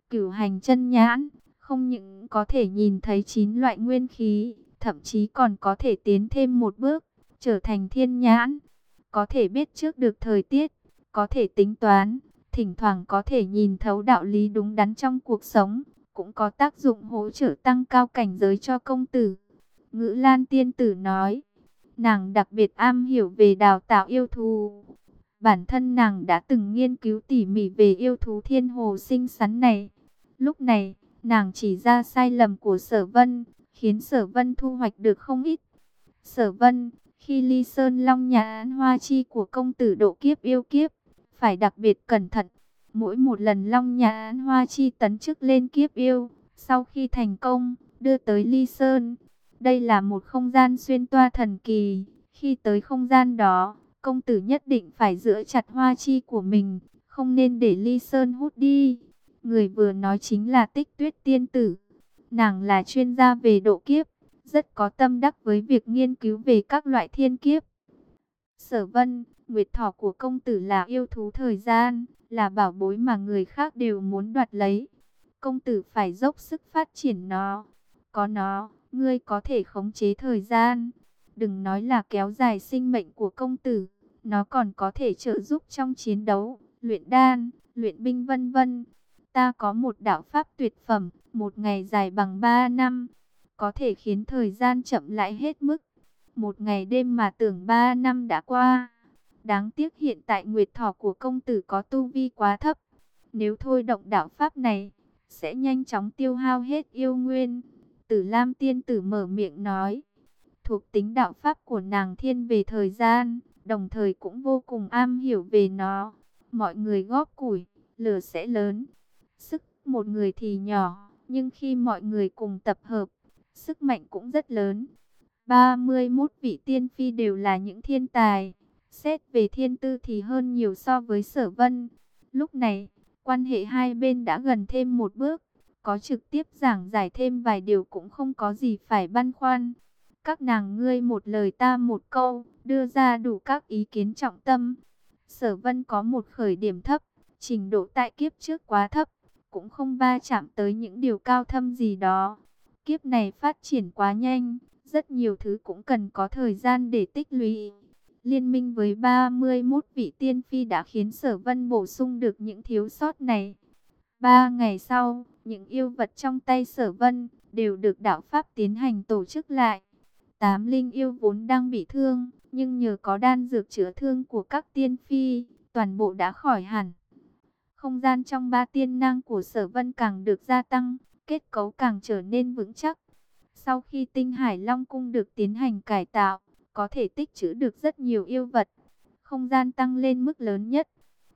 Cửu hành chân nhãn, không những có thể nhìn thấy chín loại nguyên khí, thậm chí còn có thể tiến thêm một bước, trở thành thiên nhãn. Có thể biết trước được thời tiết, có thể tính toán, thỉnh thoảng có thể nhìn thấu đạo lý đúng đắn trong cuộc sống, cũng có tác dụng hỗ trợ tăng cao cảnh giới cho công tử. Ngữ Lan Tiên Tử nói, nàng đặc biệt am hiểu về đào tạo yêu thú. Bản thân nàng đã từng nghiên cứu tỉ mỉ về yêu thú thiên hồ sinh sắn này. Lúc này, nàng chỉ ra sai lầm của sở vân, khiến sở vân thu hoạch được không ít. Sở vân, khi ly sơn long nhà án hoa chi của công tử độ kiếp yêu kiếp, phải đặc biệt cẩn thận. Mỗi một lần Long Nhà Án Hoa Chi tấn chức lên kiếp yêu, sau khi thành công, đưa tới Ly Sơn. Đây là một không gian xuyên toa thần kỳ. Khi tới không gian đó, công tử nhất định phải giữ chặt Hoa Chi của mình, không nên để Ly Sơn hút đi. Người vừa nói chính là Tích Tuyết Tiên Tử. Nàng là chuyên gia về độ kiếp, rất có tâm đắc với việc nghiên cứu về các loại thiên kiếp. Sở Vân, Nguyệt thỏ của công tử là yêu thú thời gian, là bảo bối mà người khác đều muốn đoạt lấy. Công tử phải dốc sức phát triển nó. Có nó, ngươi có thể khống chế thời gian. Đừng nói là kéo dài sinh mệnh của công tử, nó còn có thể trợ giúp trong chiến đấu, luyện đan, luyện binh vân vân. Ta có một đạo pháp tuyệt phẩm, một ngày dài bằng ba năm, có thể khiến thời gian chậm lại hết mức. Một ngày đêm mà tưởng ba năm đã qua. Đáng tiếc hiện tại nguyệt thọ của công tử có tu vi quá thấp. Nếu thôi động đạo pháp này, sẽ nhanh chóng tiêu hao hết yêu nguyên. Tử Lam tiên tử mở miệng nói. Thuộc tính đạo pháp của nàng thiên về thời gian, đồng thời cũng vô cùng am hiểu về nó. Mọi người góp củi, lửa sẽ lớn. Sức một người thì nhỏ, nhưng khi mọi người cùng tập hợp, sức mạnh cũng rất lớn. 31 vị tiên phi đều là những thiên tài. Xét về thiên tư thì hơn nhiều so với sở vân. Lúc này, quan hệ hai bên đã gần thêm một bước. Có trực tiếp giảng giải thêm vài điều cũng không có gì phải băn khoăn. Các nàng ngươi một lời ta một câu, đưa ra đủ các ý kiến trọng tâm. Sở vân có một khởi điểm thấp, trình độ tại kiếp trước quá thấp, cũng không va chạm tới những điều cao thâm gì đó. Kiếp này phát triển quá nhanh, rất nhiều thứ cũng cần có thời gian để tích lũy. Liên minh với 31 vị tiên phi đã khiến sở vân bổ sung được những thiếu sót này. Ba ngày sau, những yêu vật trong tay sở vân đều được đạo Pháp tiến hành tổ chức lại. Tám linh yêu vốn đang bị thương, nhưng nhờ có đan dược chữa thương của các tiên phi, toàn bộ đã khỏi hẳn. Không gian trong ba tiên nang của sở vân càng được gia tăng, kết cấu càng trở nên vững chắc. Sau khi tinh hải long cung được tiến hành cải tạo, có thể tích trữ được rất nhiều yêu vật. Không gian tăng lên mức lớn nhất.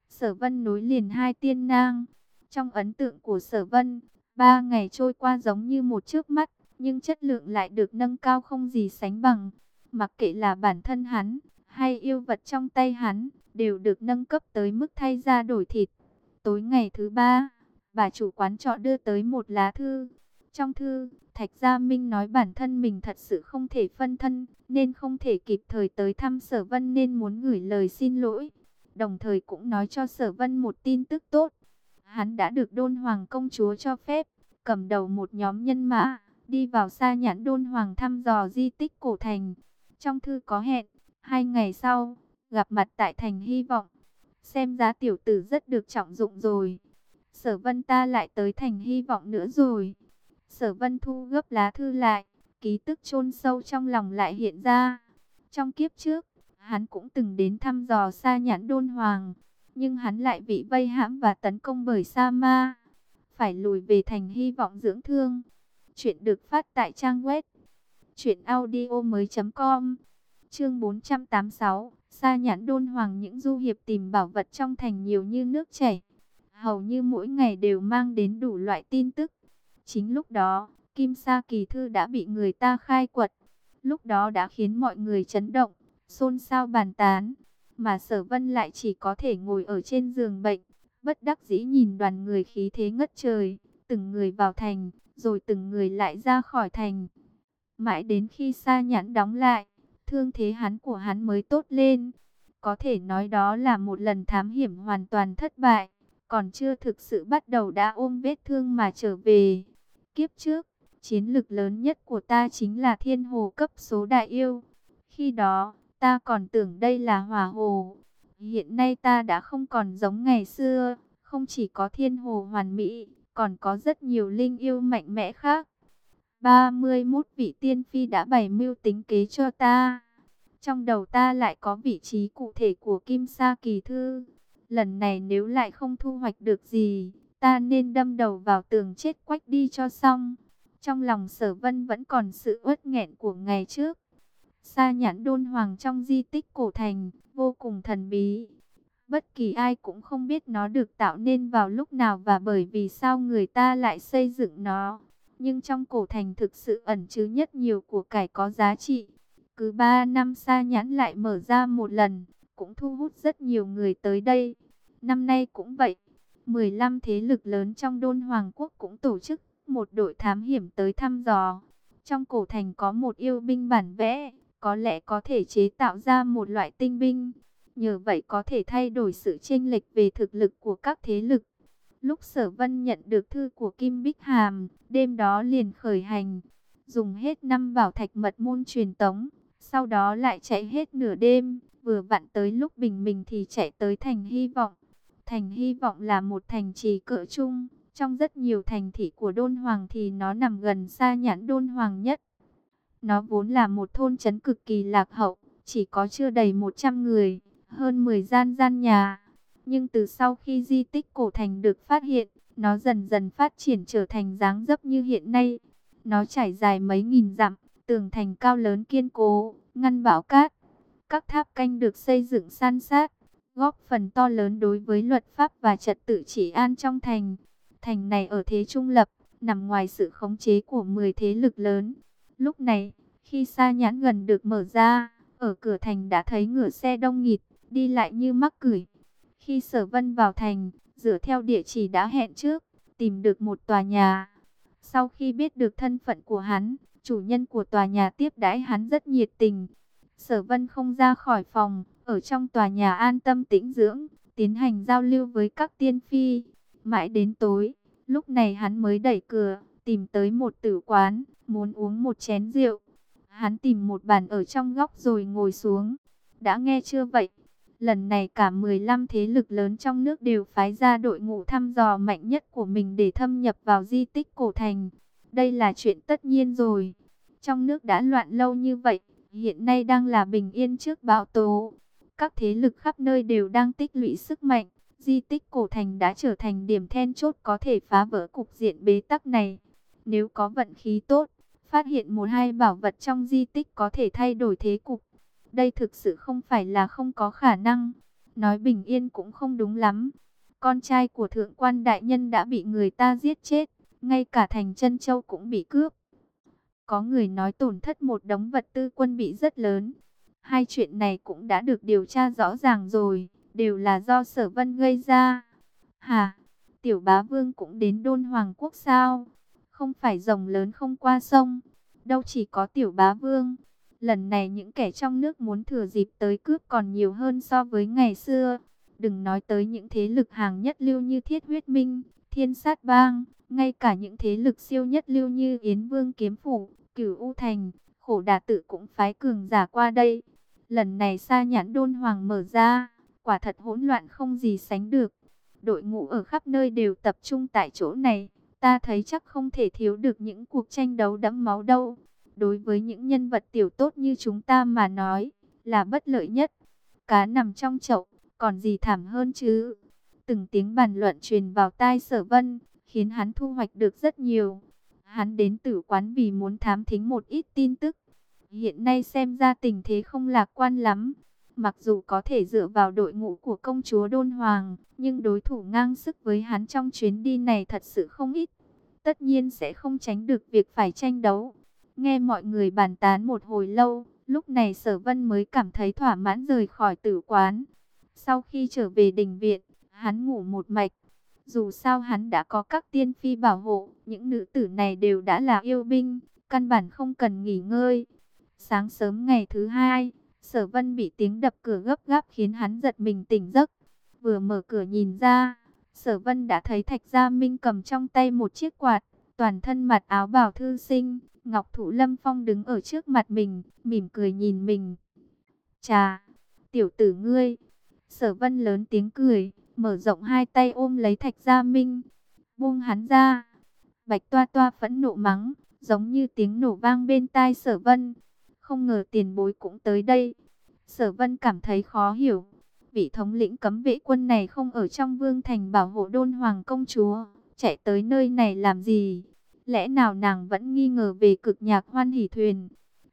Sở vân nối liền hai tiên nang. Trong ấn tượng của sở vân, ba ngày trôi qua giống như một trước mắt, nhưng chất lượng lại được nâng cao không gì sánh bằng. Mặc kệ là bản thân hắn, hay yêu vật trong tay hắn, đều được nâng cấp tới mức thay ra đổi thịt. Tối ngày thứ ba, bà chủ quán trọ đưa tới một lá thư. Trong thư, Thạch Gia Minh nói bản thân mình thật sự không thể phân thân, nên không thể kịp thời tới thăm Sở Vân nên muốn gửi lời xin lỗi. Đồng thời cũng nói cho Sở Vân một tin tức tốt. Hắn đã được Đôn Hoàng công chúa cho phép, cầm đầu một nhóm nhân mã, đi vào xa nhãn Đôn Hoàng thăm dò di tích cổ thành. Trong thư có hẹn, hai ngày sau, gặp mặt tại thành hy vọng. Xem ra tiểu tử rất được trọng dụng rồi. Sở vân ta lại tới thành hy vọng nữa rồi. Sở vân thu gấp lá thư lại, ký tức chôn sâu trong lòng lại hiện ra. Trong kiếp trước, hắn cũng từng đến thăm dò xa nhãn đôn hoàng, nhưng hắn lại bị vây hãm và tấn công bởi sa ma. Phải lùi về thành hy vọng dưỡng thương. Chuyện được phát tại trang web truyệnaudiomoi.com. Chương 486, Sa Nhãn Đôn Hoàng những du hiệp tìm bảo vật trong thành nhiều như nước chảy, hầu như mỗi ngày đều mang đến đủ loại tin tức. Chính lúc đó, Kim Sa Kỳ thư đã bị người ta khai quật, lúc đó đã khiến mọi người chấn động, xôn xao bàn tán, mà Sở Vân lại chỉ có thể ngồi ở trên giường bệnh, bất đắc dĩ nhìn đoàn người khí thế ngất trời, từng người vào thành, rồi từng người lại ra khỏi thành. Mãi đến khi Sa Nhãn đóng lại, thương thế hắn của hắn mới tốt lên. Có thể nói đó là một lần thám hiểm hoàn toàn thất bại, còn chưa thực sự bắt đầu đã ôm vết thương mà trở về. Kiếp trước, chiến lực lớn nhất của ta chính là thiên hồ cấp số đại yêu. Khi đó, ta còn tưởng đây là hỏa hồ. Hiện nay ta đã không còn giống ngày xưa, không chỉ có thiên hồ hoàn mỹ, còn có rất nhiều linh yêu mạnh mẽ khác. 31 vị tiên phi đã bày mưu tính kế cho ta. Trong đầu ta lại có vị trí cụ thể của Kim Sa Kỳ Thư. Lần này nếu lại không thu hoạch được gì, ta nên đâm đầu vào tường chết quách đi cho xong. Trong lòng sở vân vẫn còn sự uất nghẹn của ngày trước. Sa nhãn đôn hoàng trong di tích cổ thành, vô cùng thần bí. Bất kỳ ai cũng không biết nó được tạo nên vào lúc nào và bởi vì sao người ta lại xây dựng nó. Nhưng trong cổ thành thực sự ẩn chứa nhất nhiều của cải có giá trị. Cứ 3 năm xa nhãn lại mở ra một lần, cũng thu hút rất nhiều người tới đây. Năm nay cũng vậy, 15 thế lực lớn trong đôn hoàng quốc cũng tổ chức một đội thám hiểm tới thăm dò. Trong cổ thành có một yêu binh bản vẽ, có lẽ có thể chế tạo ra một loại tinh binh. Nhờ vậy có thể thay đổi sự chênh lệch về thực lực của các thế lực. Lúc sở vân nhận được thư của Kim Bích Hàm, đêm đó liền khởi hành, dùng hết năm bảo thạch mật môn truyền tống, sau đó lại chạy hết nửa đêm, vừa vặn tới lúc bình minh thì chạy tới thành hy vọng. Thành hy vọng là một thành trì cỡ trung, trong rất nhiều thành thị của Đôn Hoàng thì nó nằm gần xa nhãn Đôn Hoàng nhất. Nó vốn là một thôn trấn cực kỳ lạc hậu, chỉ có chưa đầy 100 người, hơn 10 gian gian nhà. Nhưng từ sau khi di tích cổ thành được phát hiện, nó dần dần phát triển trở thành dáng dấp như hiện nay. Nó trải dài mấy nghìn dặm, tường thành cao lớn kiên cố, ngăn bão cát. Các tháp canh được xây dựng san sát, góp phần to lớn đối với luật pháp và trật tự trị an trong thành. Thành này ở thế trung lập, nằm ngoài sự khống chế của 10 thế lực lớn. Lúc này, khi xa nhãn gần được mở ra, ở cửa thành đã thấy ngựa xe đông nghịt, đi lại như mắc cửi. Khi sở vân vào thành, dựa theo địa chỉ đã hẹn trước, tìm được một tòa nhà. Sau khi biết được thân phận của hắn, chủ nhân của tòa nhà tiếp đãi hắn rất nhiệt tình. Sở vân không ra khỏi phòng, ở trong tòa nhà an tâm tĩnh dưỡng, tiến hành giao lưu với các tiên phi. Mãi đến tối, lúc này hắn mới đẩy cửa, tìm tới một tử quán, muốn uống một chén rượu. Hắn tìm một bàn ở trong góc rồi ngồi xuống. Đã nghe chưa vậy? Lần này cả 15 thế lực lớn trong nước đều phái ra đội ngũ thăm dò mạnh nhất của mình để thâm nhập vào di tích cổ thành. Đây là chuyện tất nhiên rồi. Trong nước đã loạn lâu như vậy, hiện nay đang là bình yên trước bão tố. Các thế lực khắp nơi đều đang tích lũy sức mạnh. Di tích cổ thành đã trở thành điểm then chốt có thể phá vỡ cục diện bế tắc này. Nếu có vận khí tốt, phát hiện một hai bảo vật trong di tích có thể thay đổi thế cục. Đây thực sự không phải là không có khả năng. Nói bình yên cũng không đúng lắm. Con trai của thượng quan đại nhân đã bị người ta giết chết. Ngay cả thành chân châu cũng bị cướp. Có người nói tổn thất một đống vật tư quân bị rất lớn. Hai chuyện này cũng đã được điều tra rõ ràng rồi. Đều là do sở vân gây ra. Hà, tiểu bá vương cũng đến đôn hoàng quốc sao? Không phải rồng lớn không qua sông. Đâu chỉ có tiểu bá vương. Lần này những kẻ trong nước muốn thừa dịp tới cướp còn nhiều hơn so với ngày xưa. Đừng nói tới những thế lực hàng nhất lưu như Thiết Huyết Minh, Thiên Sát Bang, ngay cả những thế lực siêu nhất lưu như Yến Vương Kiếm Phủ, Cửu U Thành, Khổ Đà Tự cũng phái cường giả qua đây. Lần này xa nhãn đôn hoàng mở ra, quả thật hỗn loạn không gì sánh được. đội ngũ ở khắp nơi đều tập trung tại chỗ này. Ta thấy chắc không thể thiếu được những cuộc tranh đấu đẫm máu đâu. Đối với những nhân vật tiểu tốt như chúng ta mà nói, là bất lợi nhất. Cá nằm trong chậu, còn gì thảm hơn chứ? Từng tiếng bàn luận truyền vào tai sở vân, khiến hắn thu hoạch được rất nhiều. Hắn đến tử quán vì muốn thám thính một ít tin tức. Hiện nay xem ra tình thế không lạc quan lắm. Mặc dù có thể dựa vào đội ngũ của công chúa Đôn Hoàng, nhưng đối thủ ngang sức với hắn trong chuyến đi này thật sự không ít. Tất nhiên sẽ không tránh được việc phải tranh đấu. Nghe mọi người bàn tán một hồi lâu, lúc này sở vân mới cảm thấy thỏa mãn rời khỏi tử quán. Sau khi trở về đình viện, hắn ngủ một mạch. Dù sao hắn đã có các tiên phi bảo hộ, những nữ tử này đều đã là yêu binh, căn bản không cần nghỉ ngơi. Sáng sớm ngày thứ hai, sở vân bị tiếng đập cửa gấp gáp khiến hắn giật mình tỉnh giấc. Vừa mở cửa nhìn ra, sở vân đã thấy Thạch Gia Minh cầm trong tay một chiếc quạt, toàn thân mặt áo bào thư sinh, Ngọc Thụ Lâm Phong đứng ở trước mặt mình, mỉm cười nhìn mình. Chà, tiểu tử ngươi. Sở vân lớn tiếng cười, mở rộng hai tay ôm lấy Thạch Gia Minh, buông hắn ra. Bạch Toa Toa phẫn nộ mắng, giống như tiếng nổ vang bên tai Sở Vân. Không ngờ tiền bối cũng tới đây. Sở Vân cảm thấy khó hiểu. Vị thống lĩnh cấm vệ quân này không ở trong vương thành bảo hộ đôn hoàng công chúa. Chạy tới nơi này làm gì? Lẽ nào nàng vẫn nghi ngờ về cực nhạc hoan hỷ thuyền?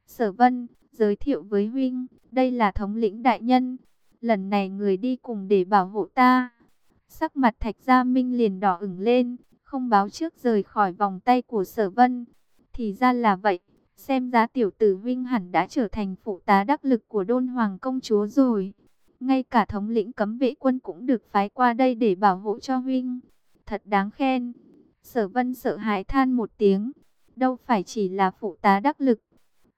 Sở Vân, giới thiệu với huynh, đây là thống lĩnh đại nhân. Lần này người đi cùng để bảo hộ ta. Sắc mặt Thạch Gia Minh liền đỏ ửng lên, không báo trước rời khỏi vòng tay của Sở Vân. Thì ra là vậy, xem ra tiểu tử huynh hẳn đã trở thành phụ tá đắc lực của Đôn Hoàng công chúa rồi. Ngay cả thống lĩnh cấm vệ quân cũng được phái qua đây để bảo hộ cho huynh. Thật đáng khen. Sở Vân sợ hãi than một tiếng, đâu phải chỉ là phụ tá đắc lực.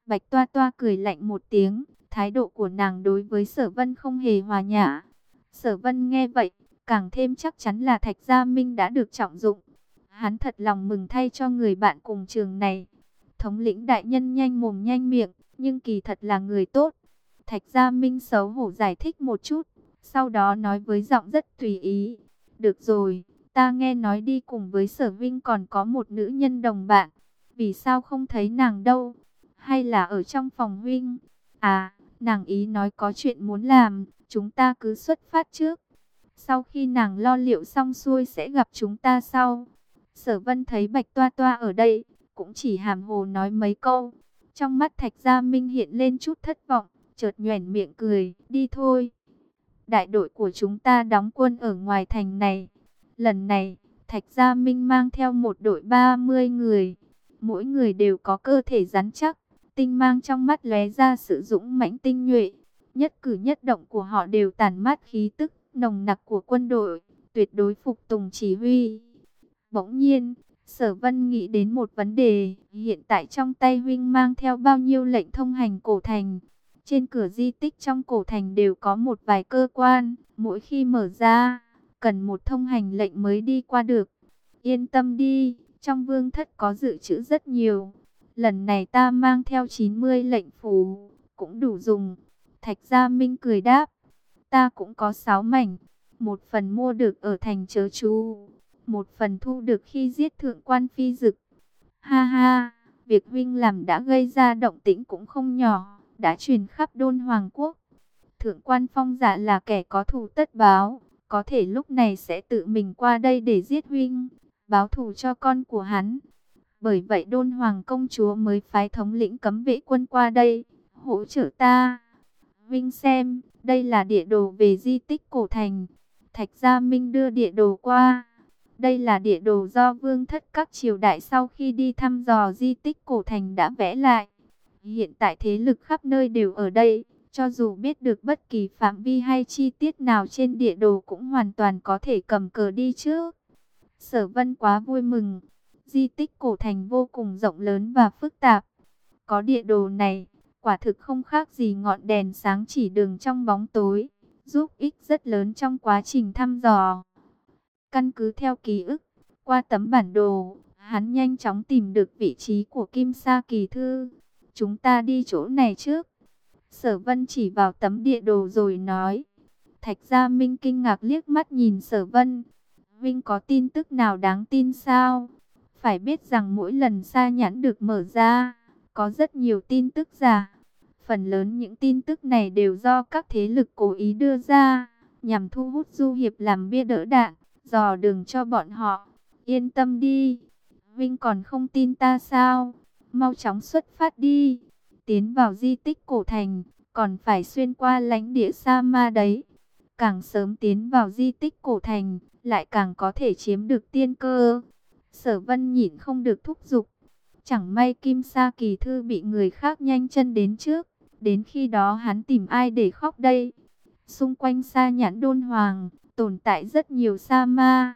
Bạch Toa Toa cười lạnh một tiếng, thái độ của nàng đối với Sở Vân không hề hòa nhã. Sở Vân nghe vậy, càng thêm chắc chắn là Thạch Gia Minh đã được trọng dụng. Hắn thật lòng mừng thay cho người bạn cùng trường này. Thống lĩnh đại nhân nhanh mồm nhanh miệng, nhưng kỳ thật là người tốt. Thạch Gia Minh xấu hổ giải thích một chút, sau đó nói với giọng rất tùy ý. Được rồi, ta nghe nói đi cùng với sở vinh còn có một nữ nhân đồng bạn. Vì sao không thấy nàng đâu? Hay là ở trong phòng huynh? À, nàng ý nói có chuyện muốn làm, chúng ta cứ xuất phát trước. Sau khi nàng lo liệu xong xuôi sẽ gặp chúng ta sau. Sở vân thấy bạch toa toa ở đây, cũng chỉ hàm hồ nói mấy câu. Trong mắt thạch gia minh hiện lên chút thất vọng, chợt nhoẻn miệng cười, đi thôi. Đại đội của chúng ta đóng quân ở ngoài thành này. Lần này, Thạch Gia Minh mang theo một đội 30 người. Mỗi người đều có cơ thể rắn chắc, tinh mang trong mắt lóe ra sự dũng mãnh tinh nhuệ. Nhất cử nhất động của họ đều tàn mát khí tức nồng nặc của quân đội, tuyệt đối phục tùng chỉ huy. Bỗng nhiên, Sở Vân nghĩ đến một vấn đề, hiện tại trong tay huynh mang theo bao nhiêu lệnh thông hành cổ thành. Trên cửa di tích trong cổ thành đều có một vài cơ quan, mỗi khi mở ra, cần một thông hành lệnh mới đi qua được. Yên tâm đi, trong vương thất có dự trữ rất nhiều. Lần này ta mang theo 90 lệnh phù, cũng đủ dùng. Thạch Gia Minh cười đáp ta cũng có sáu mảnh. Một phần mua được ở thành chớ chú, một phần thu được khi giết thượng quan phi dực. Ha ha, việc huynh làm đã gây ra động tĩnh cũng không nhỏ, đã truyền khắp đôn hoàng quốc. Thượng quan phong giả là kẻ có thù tất báo, có thể lúc này sẽ tự mình qua đây để giết huynh, báo thù cho con của hắn. Bởi vậy đôn hoàng công chúa mới phái thống lĩnh cấm vệ quân qua đây, hỗ trợ ta. Vinh xem, đây là địa đồ về di tích cổ thành. Thạch Gia Minh đưa địa đồ qua. Đây là địa đồ do vương thất các triều đại sau khi đi thăm dò di tích cổ thành đã vẽ lại. Hiện tại thế lực khắp nơi đều ở đây. Cho dù biết được bất kỳ phạm vi hay chi tiết nào trên địa đồ cũng hoàn toàn có thể cầm cờ đi chứ. Sở vân quá vui mừng. Di tích cổ thành vô cùng rộng lớn và phức tạp. Có địa đồ này, quả thực không khác gì ngọn đèn sáng chỉ đường trong bóng tối, giúp ích rất lớn trong quá trình thăm dò. Căn cứ theo ký ức, qua tấm bản đồ, hắn nhanh chóng tìm được vị trí của Kim Sa Kỳ Thư. Chúng ta đi chỗ này trước. Sở Vân chỉ vào tấm địa đồ rồi nói. Thạch Gia Minh kinh ngạc liếc mắt nhìn Sở Vân. Vinh có tin tức nào đáng tin sao? Phải biết rằng mỗi lần sa nhãn được mở ra, có rất nhiều tin tức giả. Phần lớn những tin tức này đều do các thế lực cố ý đưa ra, nhằm thu hút du hiệp làm bia đỡ đạn, dò đường cho bọn họ. Yên tâm đi, Vinh còn không tin ta sao? Mau chóng xuất phát đi, tiến vào di tích cổ thành, còn phải xuyên qua lãnh địa Sa Ma đấy. Càng sớm tiến vào di tích cổ thành, lại càng có thể chiếm được tiên cơ. Sở vân nhịn không được thúc giục. Chẳng may Kim Sa Kỳ Thư bị người khác nhanh chân đến trước. Đến khi đó hắn tìm ai để khóc đây? Xung quanh Sa Nhãn Đôn Hoàng, tồn tại rất nhiều Sa Ma.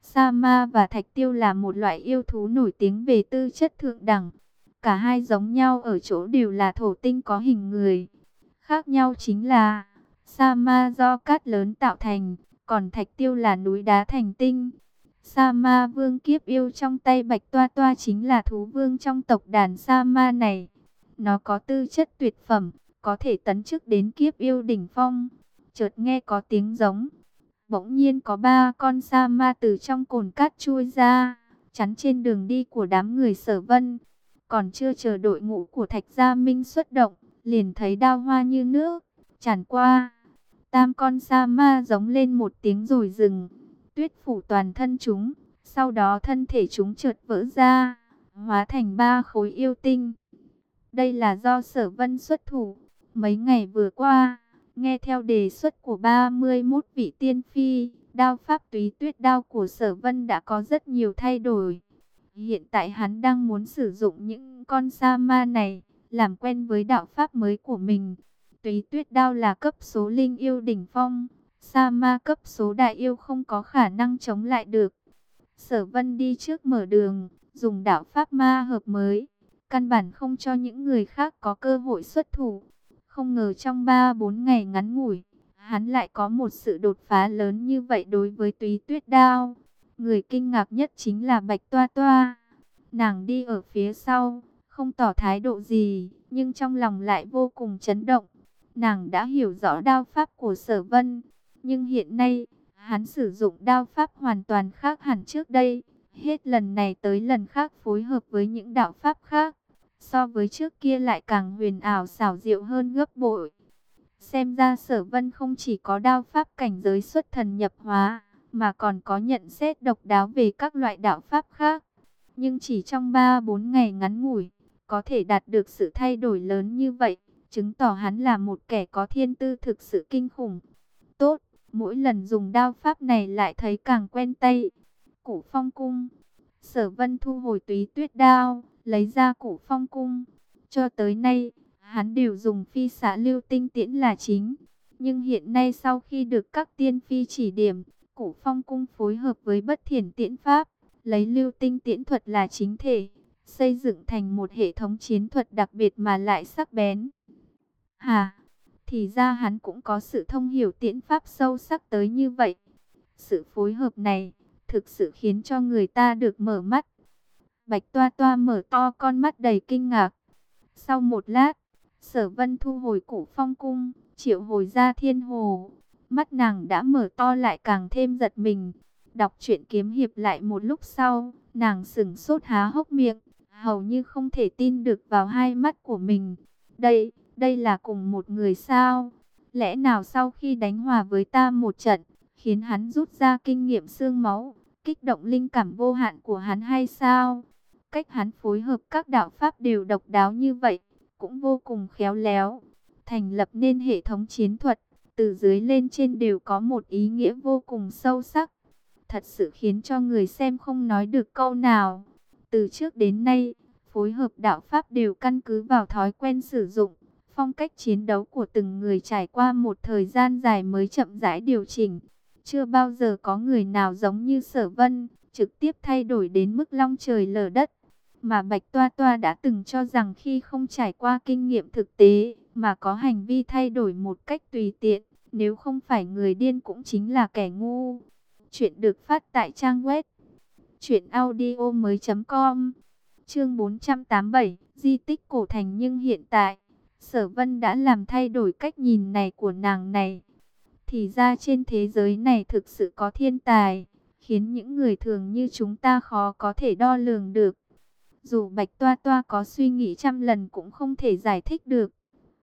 Sa Ma và Thạch Tiêu là một loại yêu thú nổi tiếng về tư chất thượng đẳng. Cả hai giống nhau ở chỗ đều là thổ tinh có hình người. Khác nhau chính là Sa Ma do cát lớn tạo thành, còn Thạch Tiêu là núi đá thành tinh. Sa Ma Vương kiếp yêu trong tay Bạch Toa Toa chính là thú vương trong tộc đàn Sa Ma này. Nó có tư chất tuyệt phẩm, có thể tấn chức đến kiếp yêu đỉnh phong. Chợt nghe có tiếng giống. Bỗng nhiên có ba con Sa Ma từ trong cồn cát chui ra, chắn trên đường đi của đám người sở vân. Còn chưa chờ đội ngũ của Thạch Gia Minh xuất động, liền thấy đao hoa như nước, tràn qua. Tam con Sa Ma giống lên một tiếng rồi dừng tuyết phủ toàn thân chúng, sau đó thân thể chúng trượt vỡ ra, hóa thành ba khối yêu tinh. Đây là do sở vân xuất thủ, mấy ngày vừa qua, nghe theo đề xuất của 31 vị tiên phi, đao pháp túy tuyết đao của sở vân đã có rất nhiều thay đổi. Hiện tại hắn đang muốn sử dụng những con sa ma này, làm quen với đạo pháp mới của mình. Túy tuyết đao là cấp số linh yêu đỉnh phong, Sa ma cấp số đại yêu không có khả năng chống lại được. Sở vân đi trước mở đường, dùng đạo pháp ma hợp mới. Căn bản không cho những người khác có cơ hội xuất thủ. Không ngờ trong 3-4 ngày ngắn ngủi, hắn lại có một sự đột phá lớn như vậy đối với túy tuyết đao. Người kinh ngạc nhất chính là Bạch Toa Toa. Nàng đi ở phía sau, không tỏ thái độ gì, nhưng trong lòng lại vô cùng chấn động. Nàng đã hiểu rõ đao pháp của sở vân, nhưng hiện nay, hắn sử dụng đao pháp hoàn toàn khác hẳn trước đây. Hết lần này tới lần khác phối hợp với những đạo pháp khác. So với trước kia lại càng huyền ảo xảo diệu hơn gấp bội. Xem ra sở vân không chỉ có đao pháp cảnh giới xuất thần nhập hóa, mà còn có nhận xét độc đáo về các loại đạo pháp khác. Nhưng chỉ trong 3-4 ngày ngắn ngủi, có thể đạt được sự thay đổi lớn như vậy, chứng tỏ hắn là một kẻ có thiên tư thực sự kinh khủng. Tốt, Mỗi lần dùng đao pháp này lại thấy càng quen tay. Củ phong cung. Sở vân thu hồi túy tuyết đao, lấy ra củ phong cung. Cho tới nay, hắn đều dùng phi xã lưu tinh tiễn là chính. Nhưng hiện nay sau khi được các tiên phi chỉ điểm, củ phong cung phối hợp với bất thiền tiễn pháp, lấy lưu tinh tiễn thuật là chính thể, xây dựng thành một hệ thống chiến thuật đặc biệt mà lại sắc bén. Hà! Thì ra hắn cũng có sự thông hiểu tiễn pháp sâu sắc tới như vậy. Sự phối hợp này thực sự khiến cho người ta được mở mắt. Bạch Toa Toa mở to con mắt đầy kinh ngạc. Sau một lát, Sở Vân thu hồi củ phong cung, triệu hồi ra thiên hồ. Mắt nàng đã mở to lại càng thêm giật mình. Đọc truyện kiếm hiệp lại một lúc sau, nàng sững sốt há hốc miệng, hầu như không thể tin được vào hai mắt của mình. Đây, đây là cùng một người sao? Lẽ nào sau khi đánh hòa với ta một trận, khiến hắn rút ra kinh nghiệm xương máu, kích động linh cảm vô hạn của hắn hay sao? Cách hắn phối hợp các đạo pháp đều độc đáo như vậy, cũng vô cùng khéo léo. Thành lập nên hệ thống chiến thuật, từ dưới lên trên đều có một ý nghĩa vô cùng sâu sắc. Thật sự khiến cho người xem không nói được câu nào. Từ trước đến nay, phối hợp đạo pháp đều căn cứ vào thói quen sử dụng Phong cách chiến đấu của từng người trải qua một thời gian dài mới chậm rãi điều chỉnh. Chưa bao giờ có người nào giống như sở vân, trực tiếp thay đổi đến mức long trời lở đất. Mà Bạch Toa Toa đã từng cho rằng khi không trải qua kinh nghiệm thực tế, mà có hành vi thay đổi một cách tùy tiện, nếu không phải người điên cũng chính là kẻ ngu. Chuyện được phát tại trang web audio mới.com Chương 487, di tích cổ thành nhưng hiện tại Sở Vân đã làm thay đổi cách nhìn này của nàng này. Thì ra trên thế giới này thực sự có thiên tài, khiến những người thường như chúng ta khó có thể đo lường được. Dù Bạch Toa Toa có suy nghĩ trăm lần cũng không thể giải thích được.